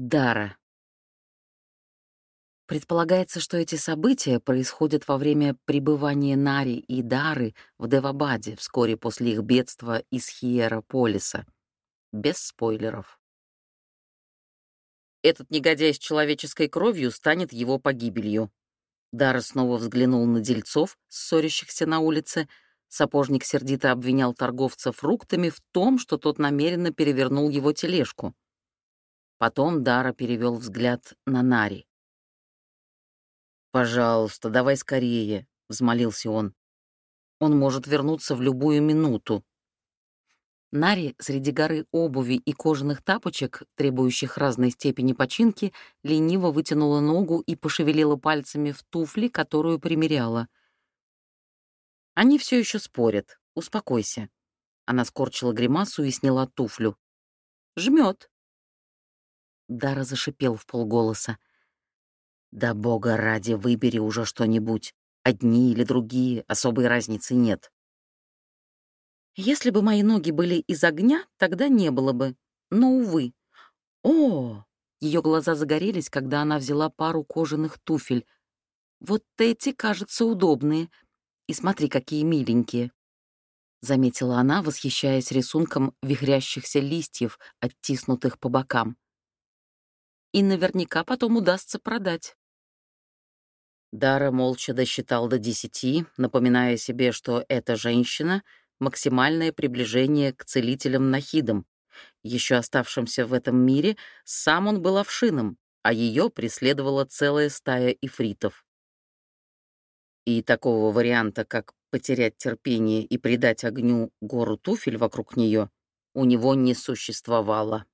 Дара. Предполагается, что эти события происходят во время пребывания Нари и Дары в Девабаде вскоре после их бедства из Хиерополиса. Без спойлеров. Этот негодяй с человеческой кровью станет его погибелью. Дара снова взглянул на дельцов, ссорящихся на улице. Сапожник сердито обвинял торговца фруктами в том, что тот намеренно перевернул его тележку. Потом Дара перевел взгляд на Нари. «Пожалуйста, давай скорее», — взмолился он. «Он может вернуться в любую минуту». Нари среди горы обуви и кожаных тапочек, требующих разной степени починки, лениво вытянула ногу и пошевелила пальцами в туфли, которую примеряла. «Они все еще спорят. Успокойся». Она скорчила гримасу и сняла туфлю. «Жмет», Дара зашипел в полголоса. «Да бога ради, выбери уже что-нибудь. Одни или другие, особой разницы нет». Если бы мои ноги были из огня, тогда не было бы. Но, увы. О! Ее глаза загорелись, когда она взяла пару кожаных туфель. Вот эти, кажется, удобные. И смотри, какие миленькие. Заметила она, восхищаясь рисунком вихрящихся листьев, оттиснутых по бокам и наверняка потом удастся продать. Дара молча досчитал до десяти, напоминая себе, что эта женщина — максимальное приближение к целителям-нахидам. Еще оставшимся в этом мире, сам он был овшином, а ее преследовала целая стая ифритов. И такого варианта, как потерять терпение и придать огню гору туфель вокруг нее, у него не существовало.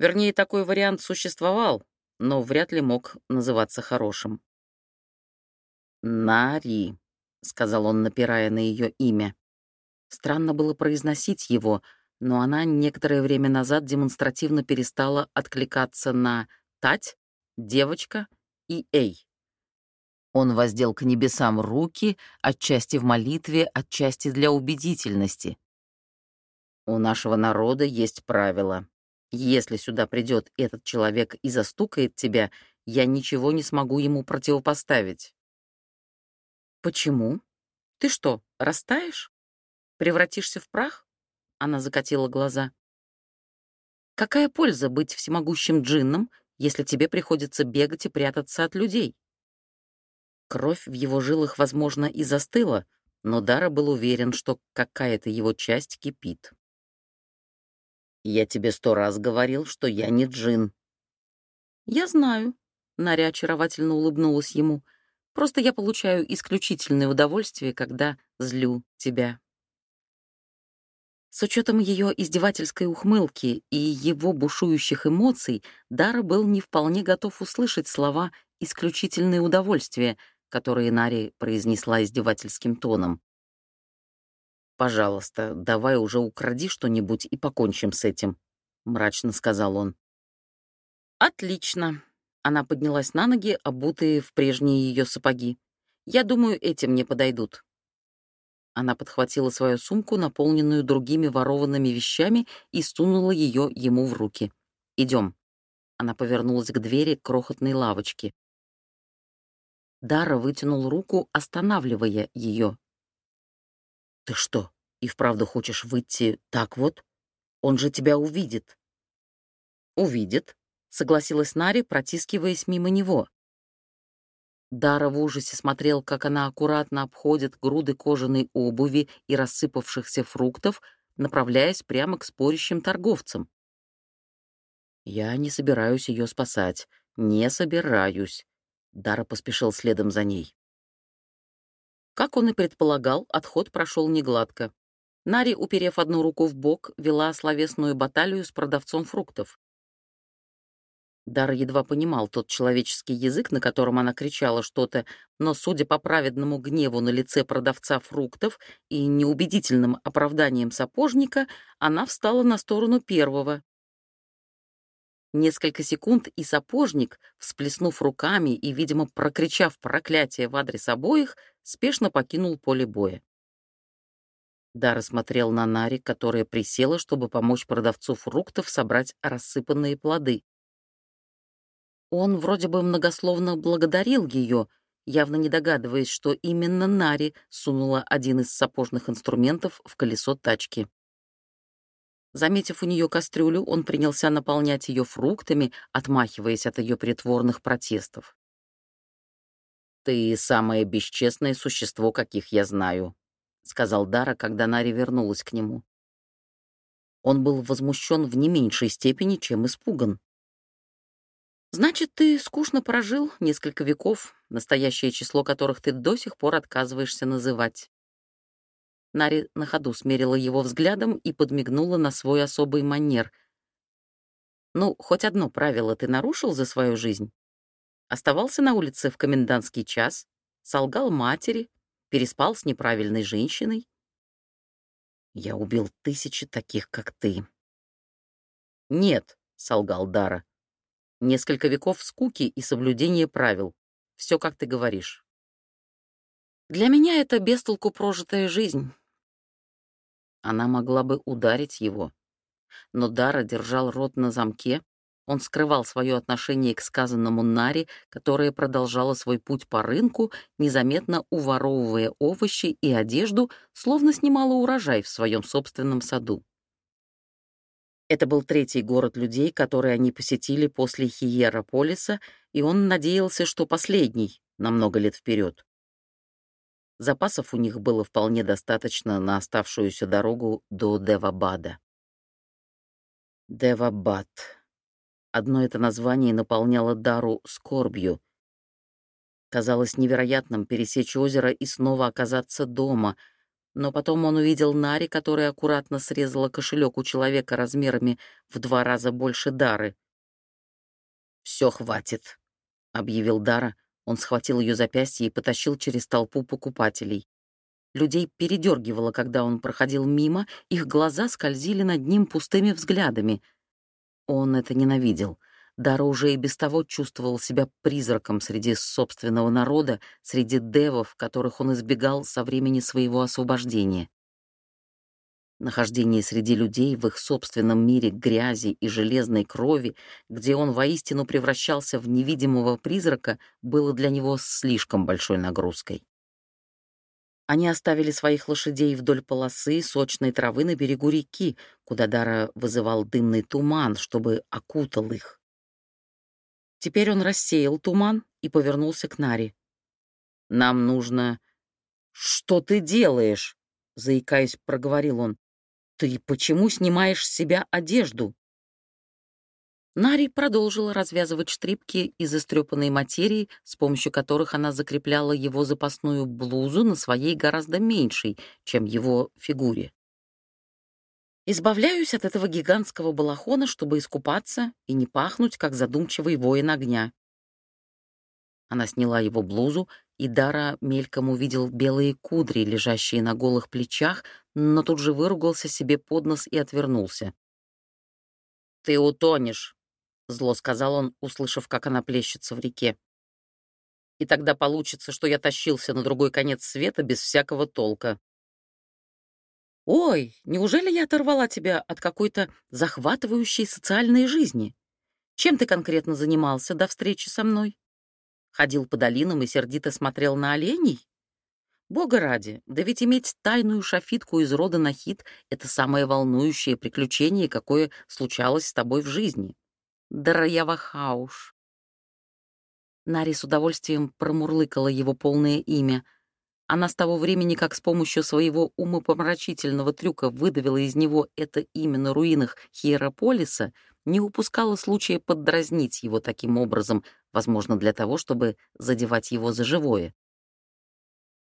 Вернее, такой вариант существовал, но вряд ли мог называться хорошим. «Нари», — сказал он, напирая на ее имя. Странно было произносить его, но она некоторое время назад демонстративно перестала откликаться на «тать», «девочка» и «эй». Он воздел к небесам руки, отчасти в молитве, отчасти для убедительности. «У нашего народа есть правила. Если сюда придет этот человек и застукает тебя, я ничего не смогу ему противопоставить. Почему? Ты что, растаешь? Превратишься в прах? Она закатила глаза. Какая польза быть всемогущим джинном, если тебе приходится бегать и прятаться от людей? Кровь в его жилах, возможно, и застыла, но Дара был уверен, что какая-то его часть кипит. Я тебе сто раз говорил, что я не джин. Я знаю, Наря очаровательно улыбнулась ему. Просто я получаю исключительное удовольствие, когда злю тебя. С учетом ее издевательской ухмылки и его бушующих эмоций, Дара был не вполне готов услышать слова «исключительное удовольствие», которые Нари произнесла издевательским тоном. «Пожалуйста, давай уже укради что-нибудь и покончим с этим», — мрачно сказал он. «Отлично». Она поднялась на ноги, обутые в прежние ее сапоги. «Я думаю, эти мне подойдут». Она подхватила свою сумку, наполненную другими ворованными вещами, и сунула ее ему в руки. «Идем». Она повернулась к двери крохотной лавочки. Дара вытянул руку, останавливая ее, «Ты что, и вправду хочешь выйти так вот? Он же тебя увидит». «Увидит», — согласилась Нари, протискиваясь мимо него. Дара в ужасе смотрел, как она аккуратно обходит груды кожаной обуви и рассыпавшихся фруктов, направляясь прямо к спорящим торговцам. «Я не собираюсь ее спасать. Не собираюсь». Дара поспешил следом за ней. Как он и предполагал, отход прошел негладко. Нари, уперев одну руку в бок, вела словесную баталию с продавцом фруктов. Дар едва понимал тот человеческий язык, на котором она кричала что-то, но, судя по праведному гневу на лице продавца фруктов и неубедительным оправданиям сапожника, она встала на сторону первого. Несколько секунд, и сапожник, всплеснув руками и, видимо, прокричав проклятие в адрес обоих, спешно покинул поле боя. Дара смотрел на Нари, которая присела, чтобы помочь продавцу фруктов собрать рассыпанные плоды. Он вроде бы многословно благодарил ее, явно не догадываясь, что именно Нари сунула один из сапожных инструментов в колесо тачки. Заметив у нее кастрюлю, он принялся наполнять ее фруктами, отмахиваясь от ее притворных протестов. «Ты самое бесчестное существо, каких я знаю», — сказал Дара, когда Нари вернулась к нему. Он был возмущен в не меньшей степени, чем испуган. «Значит, ты скучно прожил несколько веков, настоящее число которых ты до сих пор отказываешься называть». Нари на ходу смерила его взглядом и подмигнула на свой особый манер. «Ну, хоть одно правило ты нарушил за свою жизнь? Оставался на улице в комендантский час, солгал матери, переспал с неправильной женщиной?» «Я убил тысячи таких, как ты». «Нет», — солгал Дара, — «несколько веков скуки и соблюдения правил. Все, как ты говоришь». «Для меня это бестолку прожитая жизнь». Она могла бы ударить его. Но Дара держал рот на замке, он скрывал свое отношение к сказанному Наре, которая продолжала свой путь по рынку, незаметно уворовывая овощи и одежду, словно снимала урожай в своем собственном саду. Это был третий город людей, который они посетили после Хиерополиса, и он надеялся, что последний, на много лет вперед. Запасов у них было вполне достаточно на оставшуюся дорогу до Девабада. Девабад. Одно это название наполняло Дару скорбью. Казалось невероятным пересечь озеро и снова оказаться дома, но потом он увидел Нари, которая аккуратно срезала кошелек у человека размерами в два раза больше Дары. «Все хватит», — объявил Дара, он схватил ее запястье и потащил через толпу покупателей. Людей передергивало, когда он проходил мимо, их глаза скользили над ним пустыми взглядами. Он это ненавидел. Дара уже и без того чувствовал себя призраком среди собственного народа, среди девов, которых он избегал со времени своего освобождения. Нахождение среди людей в их собственном мире грязи и железной крови, где он воистину превращался в невидимого призрака, было для него слишком большой нагрузкой. Они оставили своих лошадей вдоль полосы сочной травы на берегу реки, куда Дара вызывал дымный туман, чтобы окутал их. Теперь он рассеял туман и повернулся к Наре. «Нам нужно...» «Что ты делаешь?» — заикаясь, проговорил он. «Ты почему снимаешь с себя одежду?» Нари продолжила развязывать штрипки из истрепанной материи, с помощью которых она закрепляла его запасную блузу на своей гораздо меньшей, чем его фигуре. «Избавляюсь от этого гигантского балахона, чтобы искупаться и не пахнуть, как задумчивый воин огня». Она сняла его блузу, и Дара мельком увидел белые кудри, лежащие на голых плечах, но тут же выругался себе под нос и отвернулся. «Ты утонешь», — зло сказал он, услышав, как она плещется в реке. «И тогда получится, что я тащился на другой конец света без всякого толка». «Ой, неужели я оторвала тебя от какой-то захватывающей социальной жизни? Чем ты конкретно занимался до встречи со мной? Ходил по долинам и сердито смотрел на оленей? Бога ради, да ведь иметь тайную шафитку из рода Нахид — это самое волнующее приключение, какое случалось с тобой в жизни. Дараявахауш. Нари с удовольствием промурлыкала его полное имя. Она с того времени, как с помощью своего умопомрачительного трюка выдавила из него это имя на руинах Хиерополиса, не упускала случая поддразнить его таким образом, возможно, для того, чтобы задевать его за живое.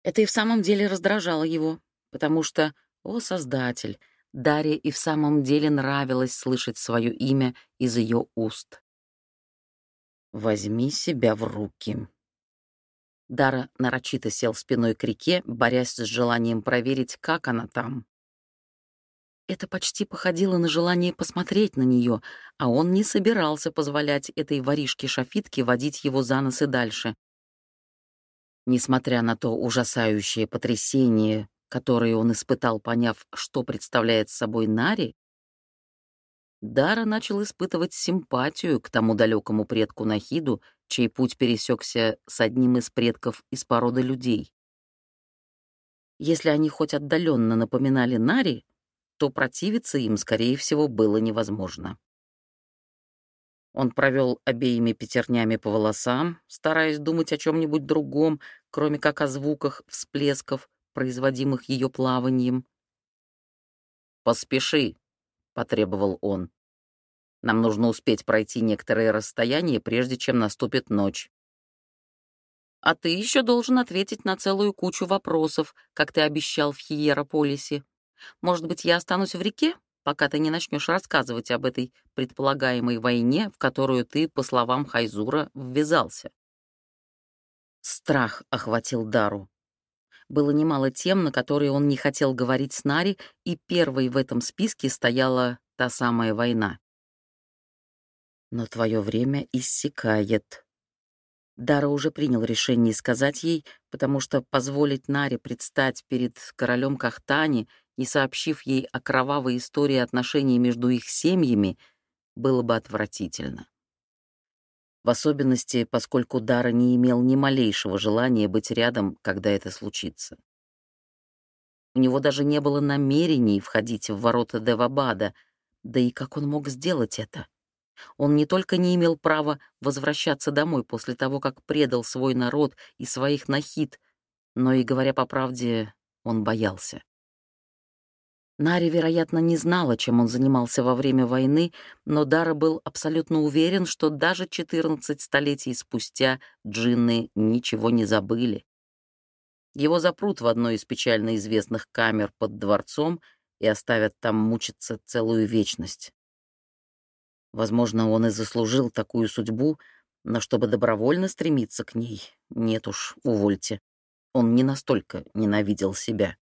Это и в самом деле раздражало его, потому что, о, Создатель, Дарье и в самом деле нравилось слышать свое имя из ее уст. «Возьми себя в руки». Дара нарочито сел спиной к реке, борясь с желанием проверить, как она там. Это почти походило на желание посмотреть на нее, а он не собирался позволять этой воришке-шафитке водить его за нос и дальше. Несмотря на то ужасающее потрясение, которое он испытал, поняв, что представляет собой Нари, Дара начал испытывать симпатию к тому далекому предку Нахиду, чей путь пересекся с одним из предков из породы людей. Если они хоть отдаленно напоминали Нари, то противиться им, скорее всего, было невозможно. Он провел обеими пятернями по волосам, стараясь думать о чем-нибудь другом, кроме как о звуках всплесков, производимых ее плаванием. «Поспеши», — потребовал он. «Нам нужно успеть пройти некоторое расстояние, прежде чем наступит ночь». «А ты еще должен ответить на целую кучу вопросов, как ты обещал в Хиерополисе. Может быть, я останусь в реке?» пока ты не начнешь рассказывать об этой предполагаемой войне, в которую ты, по словам Хайзура, ввязался. Страх охватил Дару. Было немало тем, на которые он не хотел говорить с Нари, и первой в этом списке стояла та самая война. Но твое время иссякает. Дара уже принял решение сказать ей, потому что позволить Наре предстать перед королем Кахтани — не сообщив ей о кровавой истории отношений между их семьями, было бы отвратительно. В особенности, поскольку Дара не имел ни малейшего желания быть рядом, когда это случится. У него даже не было намерений входить в ворота Девабада, да и как он мог сделать это? Он не только не имел права возвращаться домой после того, как предал свой народ и своих нахид, но и, говоря по правде, он боялся. Нари, вероятно, не знала, чем он занимался во время войны, но Дара был абсолютно уверен, что даже 14 столетий спустя джинны ничего не забыли. Его запрут в одной из печально известных камер под дворцом и оставят там мучиться целую вечность. Возможно, он и заслужил такую судьбу, но чтобы добровольно стремиться к ней, нет уж, увольте. Он не настолько ненавидел себя.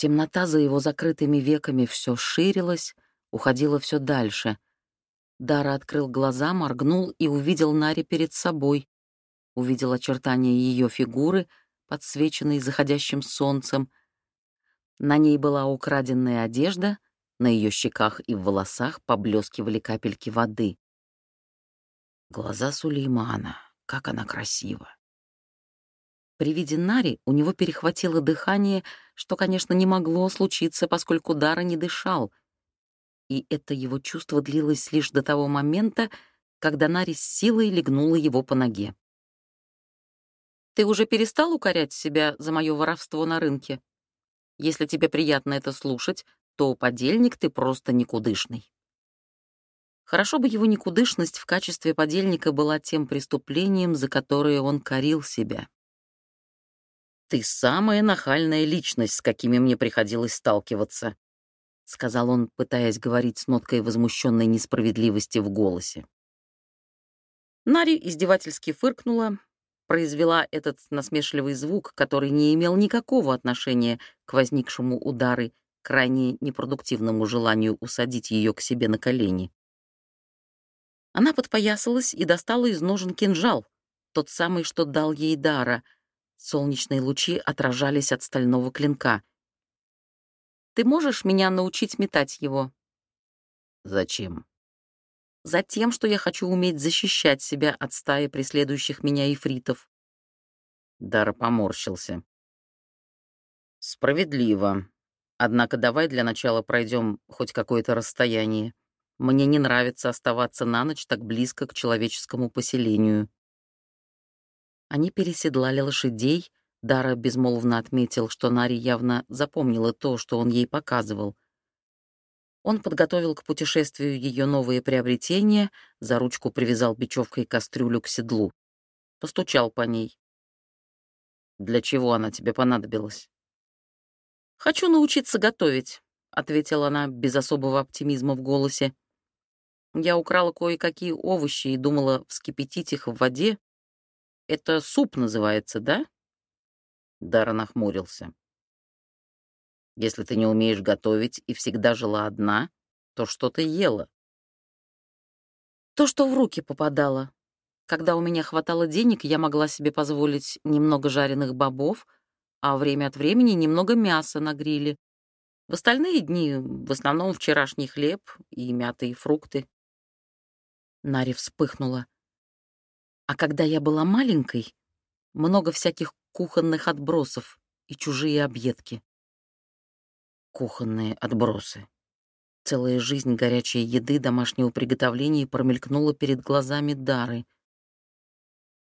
Темнота за его закрытыми веками все ширилась, уходила все дальше. Дара открыл глаза, моргнул и увидел Нари перед собой. Увидел очертания ее фигуры, подсвеченной заходящим солнцем. На ней была украденная одежда, на ее щеках и в волосах поблескивали капельки воды. Глаза Сулеймана, как она красива. При виде Нари у него перехватило дыхание, что, конечно, не могло случиться, поскольку Дара не дышал. И это его чувство длилось лишь до того момента, когда Нари с силой легнула его по ноге. «Ты уже перестал укорять себя за мое воровство на рынке? Если тебе приятно это слушать, то подельник ты просто никудышный». Хорошо бы его никудышность в качестве подельника была тем преступлением, за которое он корил себя. «Ты самая нахальная личность, с какими мне приходилось сталкиваться», — сказал он, пытаясь говорить с ноткой возмущенной несправедливости в голосе. Нари издевательски фыркнула, произвела этот насмешливый звук, который не имел никакого отношения к возникшему удары, крайне непродуктивному желанию усадить ее к себе на колени. Она подпоясалась и достала из ножен кинжал, тот самый, что дал ей Дара — Солнечные лучи отражались от стального клинка. «Ты можешь меня научить метать его?» «Зачем?» «Затем, что я хочу уметь защищать себя от стаи преследующих меня ифритов». Дара поморщился. «Справедливо. Однако давай для начала пройдем хоть какое-то расстояние. Мне не нравится оставаться на ночь так близко к человеческому поселению». Они переседлали лошадей. Дара безмолвно отметил, что Нари явно запомнила то, что он ей показывал. Он подготовил к путешествию ее новые приобретения, за ручку привязал бечевкой кастрюлю к седлу. Постучал по ней. «Для чего она тебе понадобилась?» «Хочу научиться готовить», — ответила она без особого оптимизма в голосе. «Я украла кое-какие овощи и думала вскипятить их в воде, это суп называется, да?» Дара нахмурился. «Если ты не умеешь готовить и всегда жила одна, то что ты ела?» «То, что в руки попадало. Когда у меня хватало денег, я могла себе позволить немного жареных бобов, а время от времени немного мяса на гриле. В остальные дни в основном вчерашний хлеб и мятые фрукты. Нари вспыхнула. А когда я была маленькой, много всяких кухонных отбросов и чужие объедки. Кухонные отбросы. Целая жизнь горячей еды домашнего приготовления промелькнула перед глазами Дары.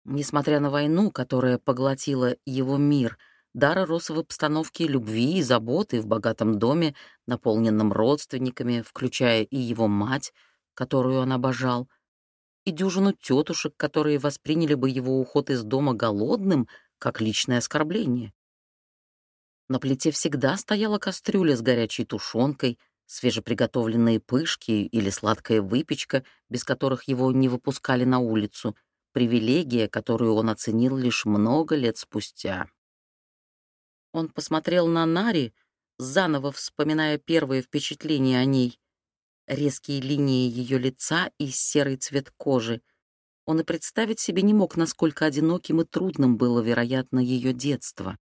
Несмотря на войну, которая поглотила его мир, Дара рос в обстановке любви и заботы в богатом доме, наполненном родственниками, включая и его мать, которую он обожал, и дюжину тетушек, которые восприняли бы его уход из дома голодным, как личное оскорбление. На плите всегда стояла кастрюля с горячей тушенкой — свежеприготовленные пышки или сладкая выпечка, без которых его не выпускали на улицу, привилегия, которую он оценил лишь много лет спустя. Он посмотрел на Нари, заново вспоминая первые впечатления о ней. Резкие линии ее лица и серый цвет кожи. Он и представить себе не мог, насколько одиноким и трудным было, вероятно, ее детство.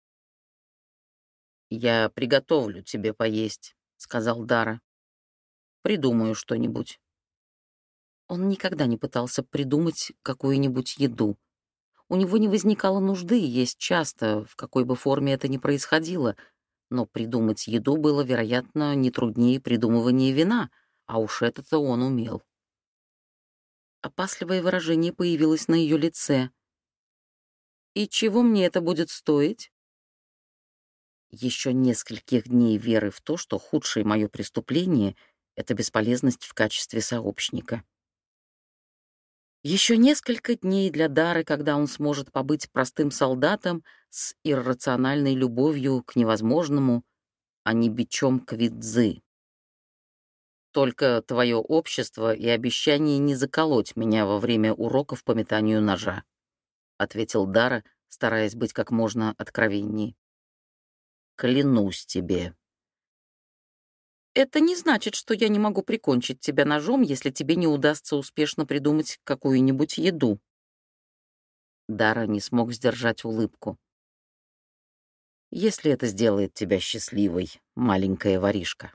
«Я приготовлю тебе поесть», — сказал Дара. «Придумаю что-нибудь». Он никогда не пытался придумать какую-нибудь еду. У него не возникало нужды есть часто, в какой бы форме это ни происходило, но придумать еду было, вероятно, не труднее придумывания вина, а уж это-то он умел. Опасливое выражение появилось на ее лице. «И чего мне это будет стоить?» еще нескольких дней веры в то, что худшее мое преступление — это бесполезность в качестве сообщника. Еще несколько дней для Дары, когда он сможет побыть простым солдатом с иррациональной любовью к невозможному, а не бичом к видзы. Только твое общество и обещание не заколоть меня во время уроков по метанию ножа, — ответил Дара, стараясь быть как можно откровенней. Клянусь тебе. Это не значит, что я не могу прикончить тебя ножом, если тебе не удастся успешно придумать какую-нибудь еду. Дара не смог сдержать улыбку. Если это сделает тебя счастливой, маленькая воришка.